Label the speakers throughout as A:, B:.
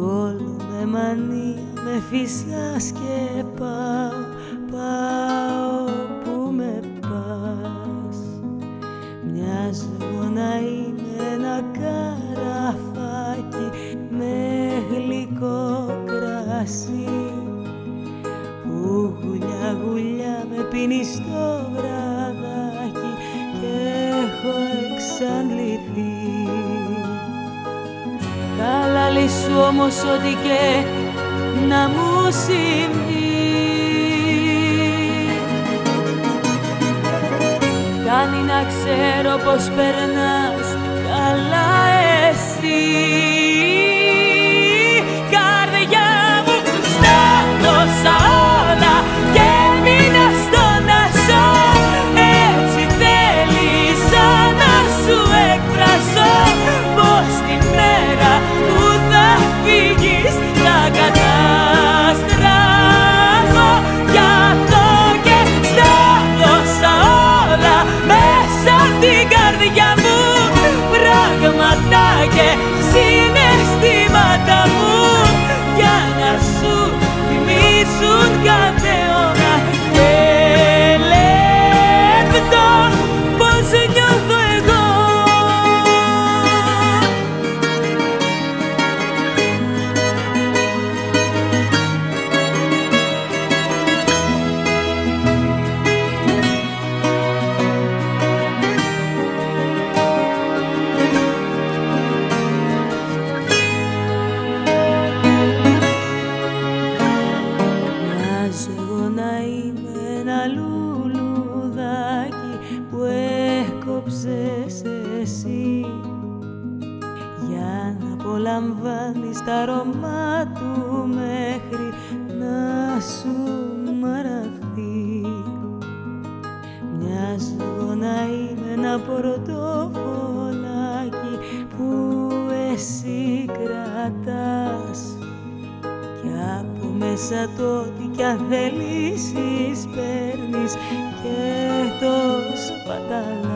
A: όλο με μανία με φυσάς και πάω, πάω που με πας. Μοιάζω να είναι ένα καραφάκι με γλυκό κρασί. Που γουλιά γουλιά με πίνεις στο βραδάκι Καλά σου όμως ό,τι και να μου συμβεί Φτάνει να ξέρω πως περνάς καλά εσύ 耶。για να απολαμβάνεις τα αρώμα του μέχρι να σου μαραθεί. Μια ζωγονά είμαι ένα πορτοφολάκι που εσύ κρατάς. Και από μέσα το τι κι αν θέλεις παίρνεις και το σπατάλα.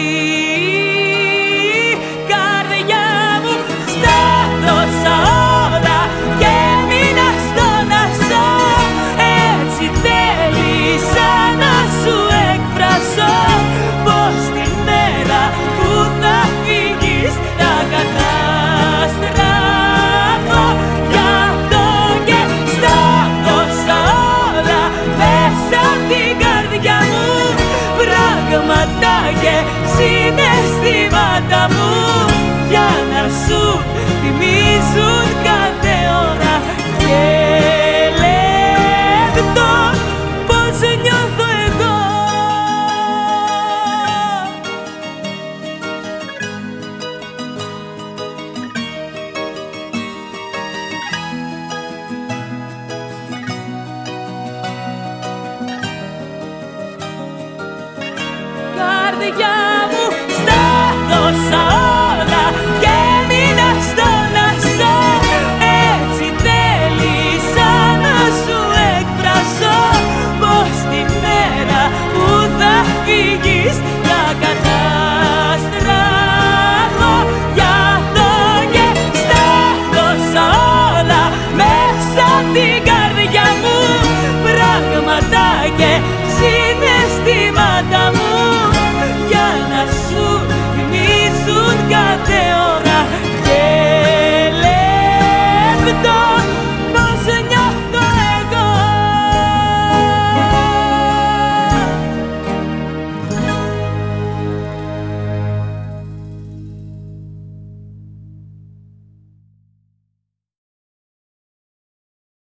A: contigo.